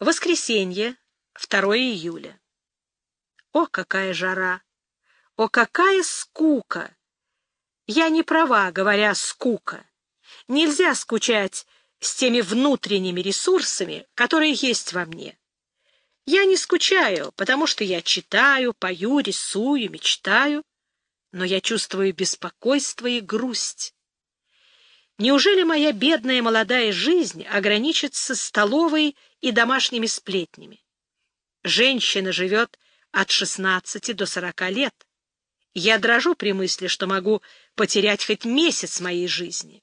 Воскресенье, 2 июля. О, какая жара! О, какая скука! Я не права, говоря «скука». Нельзя скучать с теми внутренними ресурсами, которые есть во мне. Я не скучаю, потому что я читаю, пою, рисую, мечтаю, но я чувствую беспокойство и грусть. Неужели моя бедная молодая жизнь ограничится столовой и домашними сплетнями? Женщина живет от 16 до 40 лет. Я дрожу при мысли, что могу потерять хоть месяц моей жизни.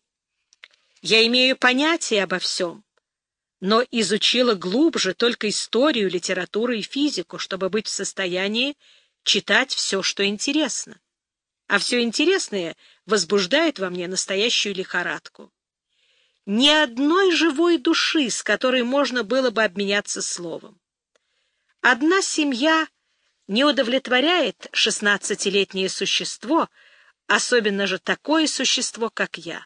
Я имею понятие обо всем, но изучила глубже только историю, литературу и физику, чтобы быть в состоянии читать все, что интересно а все интересное возбуждает во мне настоящую лихорадку. Ни одной живой души, с которой можно было бы обменяться словом. Одна семья не удовлетворяет шестнадцатилетнее существо, особенно же такое существо, как я.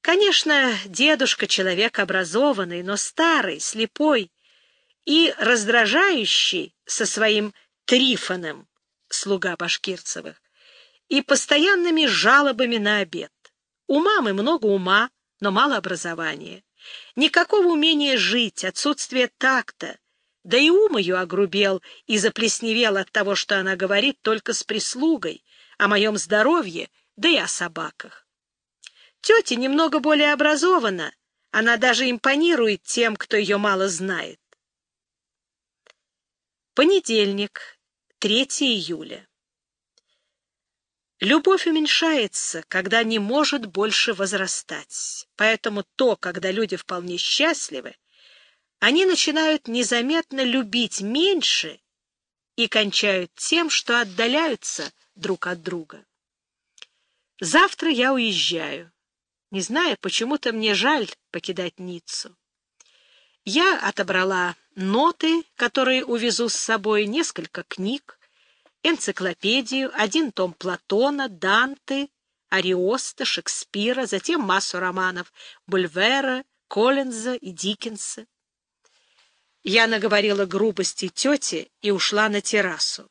Конечно, дедушка — человек образованный, но старый, слепой и раздражающий со своим Трифоном, слуга Башкирцевых, и постоянными жалобами на обед. У мамы много ума, но мало образования. Никакого умения жить, отсутствие такта. Да и ум ее огрубел и заплесневел от того, что она говорит только с прислугой, о моем здоровье, да и о собаках. Тетя немного более образована, она даже импонирует тем, кто ее мало знает. Понедельник, 3 июля. Любовь уменьшается, когда не может больше возрастать. Поэтому то, когда люди вполне счастливы, они начинают незаметно любить меньше и кончают тем, что отдаляются друг от друга. Завтра я уезжаю. Не знаю, почему-то мне жаль покидать Ниццу. Я отобрала ноты, которые увезу с собой, несколько книг, энциклопедию, один том Платона, Данте, Ариоста, Шекспира, затем массу романов Бульвера, Коллинза и Диккенса. Я наговорила грубости тете и ушла на террасу.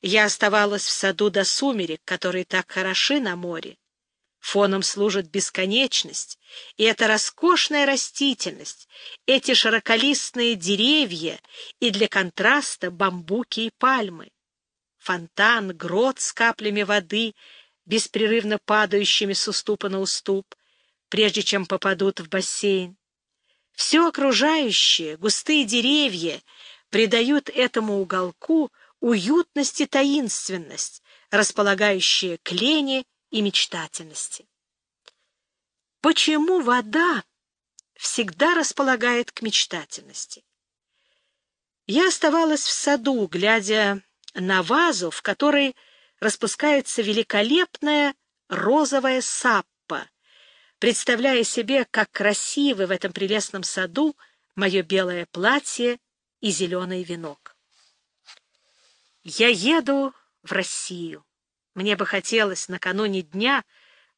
Я оставалась в саду до сумерек, которые так хороши на море. Фоном служит бесконечность, и эта роскошная растительность, эти широколистные деревья и для контраста бамбуки и пальмы. Фонтан, грот с каплями воды, беспрерывно падающими с уступа на уступ, прежде чем попадут в бассейн. Все окружающее, густые деревья придают этому уголку уютность и таинственность, располагающие к лени и мечтательности. Почему вода всегда располагает к мечтательности? Я оставалась в саду, глядя на вазу, в которой распускается великолепная розовая саппа, представляя себе, как красивы в этом прелестном саду мое белое платье и зеленый венок. Я еду в Россию. Мне бы хотелось накануне дня,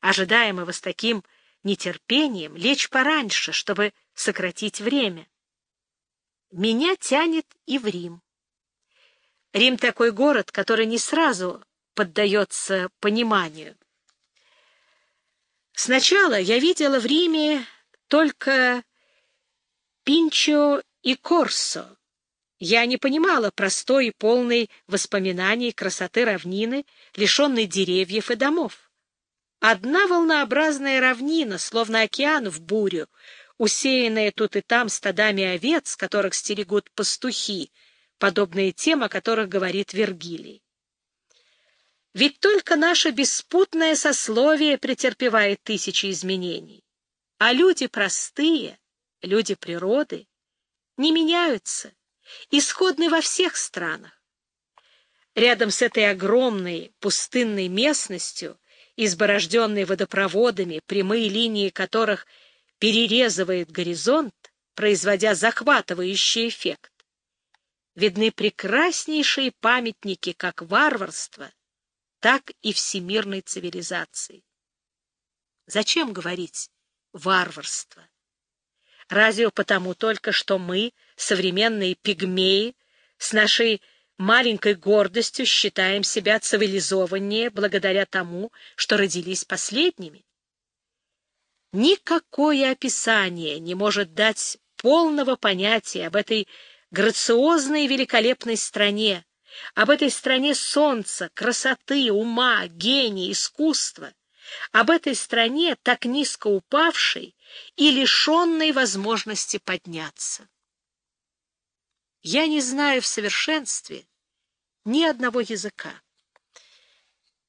ожидаемого с таким нетерпением, лечь пораньше, чтобы сократить время. Меня тянет и в Рим. Рим — такой город, который не сразу поддается пониманию. Сначала я видела в Риме только Пинчо и Корсо, я не понимала простой и полной воспоминаний красоты равнины, лишенной деревьев и домов. Одна волнообразная равнина, словно океан в бурю, усеянная тут и там стадами овец, которых стерегут пастухи, подобные тем, о которых говорит Вергилий. Ведь только наше беспутное сословие претерпевает тысячи изменений, а люди простые, люди природы, не меняются, исходны во всех странах. Рядом с этой огромной пустынной местностью, изборожденной водопроводами, прямые линии которых перерезывает горизонт, производя захватывающий эффект, видны прекраснейшие памятники как варварства, так и всемирной цивилизации. Зачем говорить «варварство»? Разве потому только, что мы, современные пигмеи, с нашей маленькой гордостью считаем себя цивилизованнее благодаря тому, что родились последними? Никакое описание не может дать полного понятия об этой грациозной и великолепной стране, об этой стране солнца, красоты, ума, гения, искусства, об этой стране, так низко упавшей и лишенной возможности подняться. Я не знаю в совершенстве ни одного языка.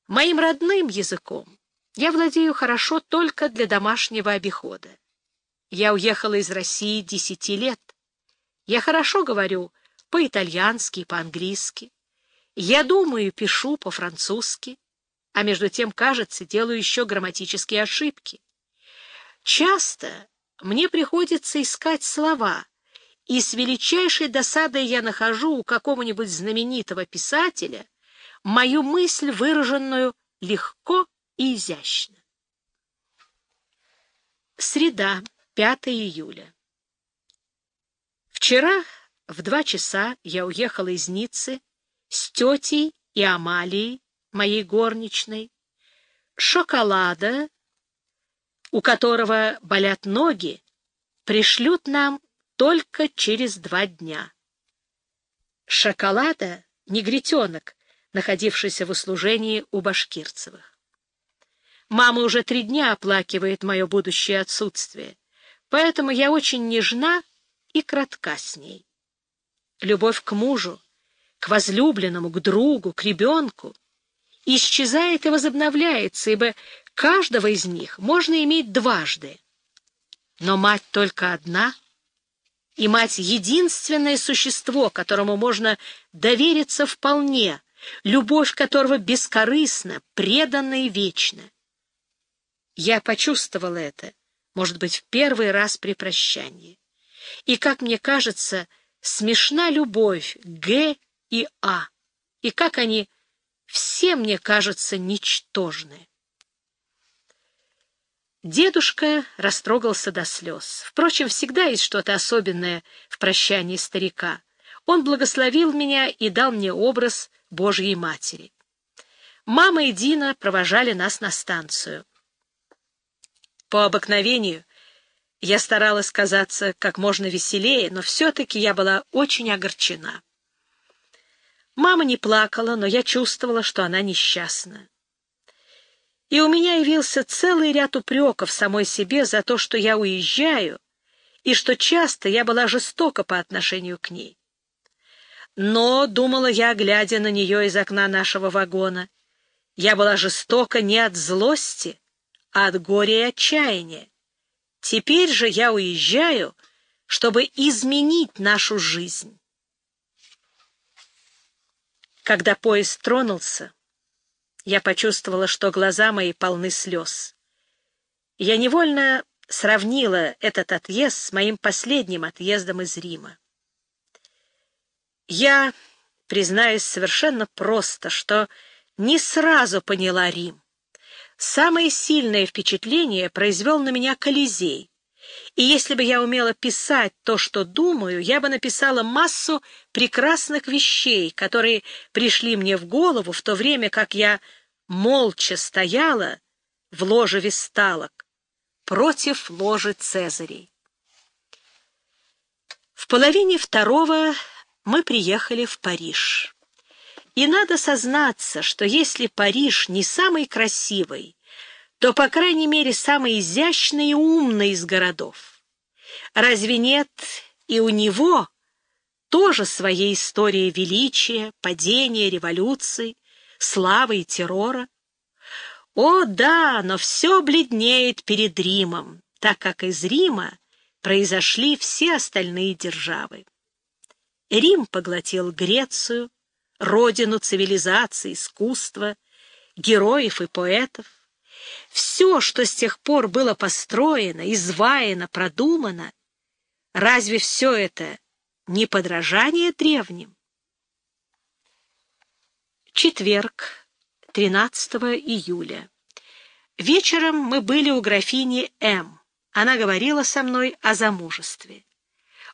Моим родным языком я владею хорошо только для домашнего обихода. Я уехала из России десяти лет. Я хорошо говорю по-итальянски и по-английски. Я думаю и пишу по-французски, а между тем, кажется, делаю еще грамматические ошибки. Часто мне приходится искать слова, и с величайшей досадой я нахожу у какого-нибудь знаменитого писателя мою мысль, выраженную легко и изящно. Среда, 5 июля. Вчера в два часа я уехала из Ниццы с тетей и Амалией, моей горничной, шоколада, у которого болят ноги, пришлют нам только через два дня. Шоколада — негритенок, находившийся в услужении у башкирцевых. Мама уже три дня оплакивает мое будущее отсутствие, поэтому я очень нежна и кратка с ней. Любовь к мужу к возлюбленному, к другу, к ребенку, исчезает и возобновляется, ибо каждого из них можно иметь дважды. Но мать только одна, и мать — единственное существо, которому можно довериться вполне, любовь которого бескорыстна, преданна и вечна. Я почувствовала это, может быть, в первый раз при прощании. И, как мне кажется, смешна любовь Г и А, и как они все, мне кажется, ничтожны. Дедушка растрогался до слез. Впрочем, всегда есть что-то особенное в прощании старика. Он благословил меня и дал мне образ Божьей Матери. Мама и Дина провожали нас на станцию. По обыкновению я старалась казаться как можно веселее, но все-таки я была очень огорчена. Мама не плакала, но я чувствовала, что она несчастна. И у меня явился целый ряд упреков самой себе за то, что я уезжаю, и что часто я была жестока по отношению к ней. Но, думала я, глядя на нее из окна нашего вагона, я была жестока не от злости, а от горя и отчаяния. Теперь же я уезжаю, чтобы изменить нашу жизнь. Когда поезд тронулся, я почувствовала, что глаза мои полны слез. Я невольно сравнила этот отъезд с моим последним отъездом из Рима. Я, признаюсь совершенно просто, что не сразу поняла Рим. Самое сильное впечатление произвел на меня Колизей, и если бы я умела писать то, что думаю, я бы написала массу прекрасных вещей, которые пришли мне в голову в то время, как я молча стояла в ложе висталок против ложи Цезарей. В половине второго мы приехали в Париж. И надо сознаться, что если Париж не самый красивый, то, по крайней мере, самый изящный и умный из городов. Разве нет и у него тоже своей истории величия, падения, революции, славы и террора? О, да, но все бледнеет перед Римом, так как из Рима произошли все остальные державы. Рим поглотил Грецию, родину цивилизации, искусства, героев и поэтов. Все, что с тех пор было построено, изваяно, продумано, разве все это не подражание древним? Четверг, 13 июля. Вечером мы были у графини М. она говорила со мной о замужестве.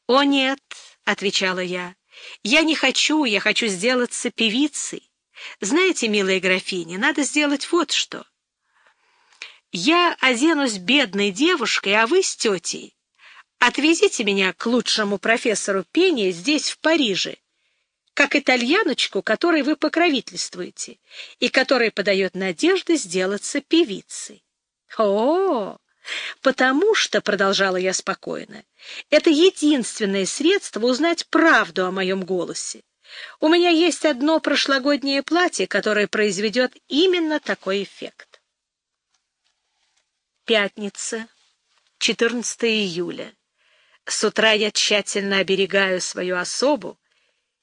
«О, нет», — отвечала я, — «я не хочу, я хочу сделаться певицей. Знаете, милая графиня, надо сделать вот что. Я оденусь бедной девушкой, а вы с тетей отвезите меня к лучшему профессору пения здесь, в Париже, как итальяночку, которой вы покровительствуете и которая подает надежды сделаться певицей. О, потому что, — продолжала я спокойно, — это единственное средство узнать правду о моем голосе. У меня есть одно прошлогоднее платье, которое произведет именно такой эффект. Пятница, 14 июля. С утра я тщательно оберегаю свою особу,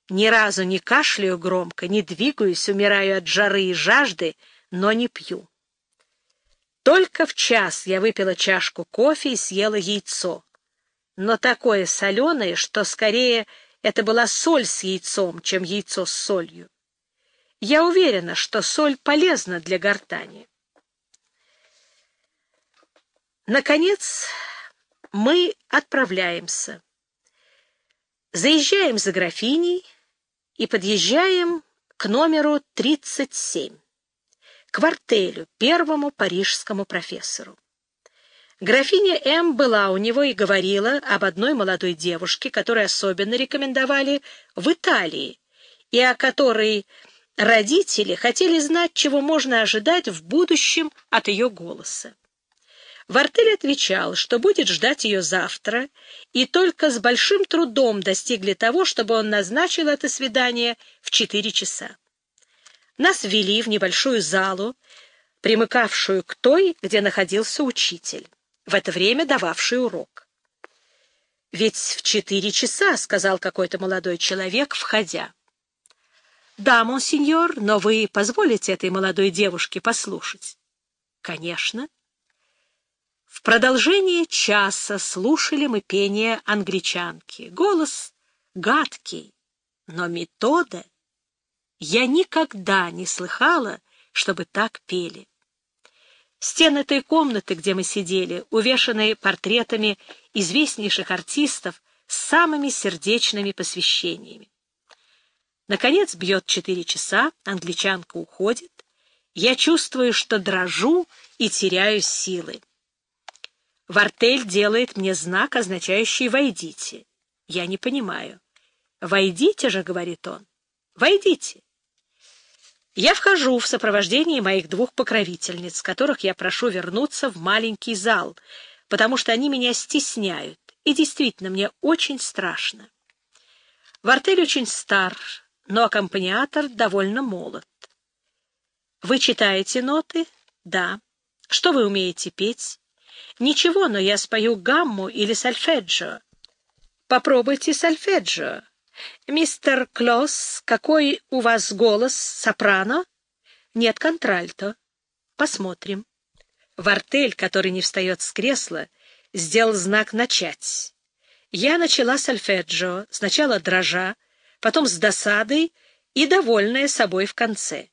ни разу не кашляю громко, не двигаюсь, умираю от жары и жажды, но не пью. Только в час я выпила чашку кофе и съела яйцо, но такое соленое, что скорее это была соль с яйцом, чем яйцо с солью. Я уверена, что соль полезна для гортани. Наконец, мы отправляемся. Заезжаем за графиней и подъезжаем к номеру 37, к Вартелю, первому парижскому профессору. Графиня М. была у него и говорила об одной молодой девушке, которую особенно рекомендовали в Италии, и о которой родители хотели знать, чего можно ожидать в будущем от ее голоса. Вартель отвечал, что будет ждать ее завтра, и только с большим трудом достигли того, чтобы он назначил это свидание в четыре часа. Нас ввели в небольшую залу, примыкавшую к той, где находился учитель в это время дававший урок. «Ведь в четыре часа», — сказал какой-то молодой человек, входя. «Да, монсеньор, но вы позволите этой молодой девушке послушать?» «Конечно». В продолжение часа слушали мы пение англичанки. Голос гадкий, но метода... Я никогда не слыхала, чтобы так пели. Стены этой комнаты, где мы сидели, увешаны портретами известнейших артистов с самыми сердечными посвящениями. Наконец бьет четыре часа, англичанка уходит. Я чувствую, что дрожу и теряю силы. Вартель делает мне знак, означающий «войдите». Я не понимаю. «Войдите же», — говорит он, — «войдите». Я вхожу в сопровождении моих двух покровительниц, которых я прошу вернуться в маленький зал, потому что они меня стесняют, и действительно мне очень страшно. Вартель очень стар, но аккомпаниатор довольно молод. Вы читаете ноты? Да. Что вы умеете петь? Ничего, но я спою гамму или сольфеджио. Попробуйте сольфеджио. «Мистер Клосс, какой у вас голос? Сопрано?» «Нет, контральто. Посмотрим». Вартель, который не встает с кресла, сделал знак «начать». Я начала сольфеджио, сначала дрожа, потом с досадой и довольная собой в конце.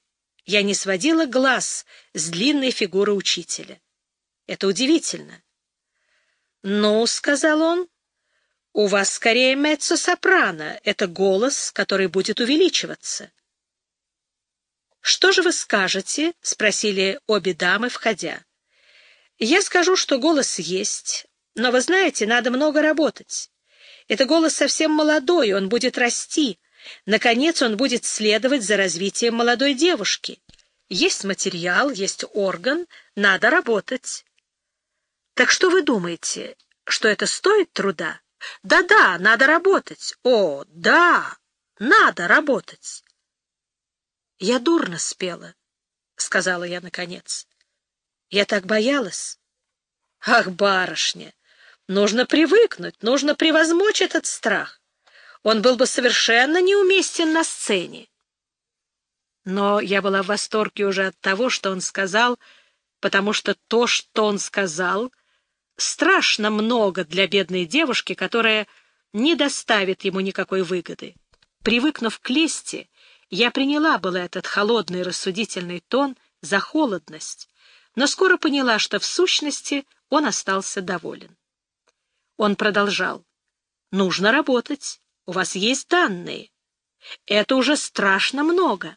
Я не сводила глаз с длинной фигуры учителя. Это удивительно. «Ну, — сказал он, у вас скорее меццо-сопрано. Это голос, который будет увеличиваться. «Что же вы скажете?» — спросили обе дамы, входя. «Я скажу, что голос есть, но, вы знаете, надо много работать. Это голос совсем молодой, он будет расти. Наконец он будет следовать за развитием молодой девушки. Есть материал, есть орган, надо работать». «Так что вы думаете, что это стоит труда?» Да-да, надо работать. О, да, надо работать. Я дурно спела, — сказала я наконец. Я так боялась. Ах, барышня, нужно привыкнуть, нужно превозмочь этот страх. Он был бы совершенно неуместен на сцене. Но я была в восторге уже от того, что он сказал, потому что то, что он сказал, страшно много для бедной девушки, которая не доставит ему никакой выгоды. Привыкнув к лести, я приняла было этот холодный рассудительный тон за холодность, но скоро поняла, что в сущности он остался доволен. Он продолжал. «Нужно работать. У вас есть данные. Это уже страшно много.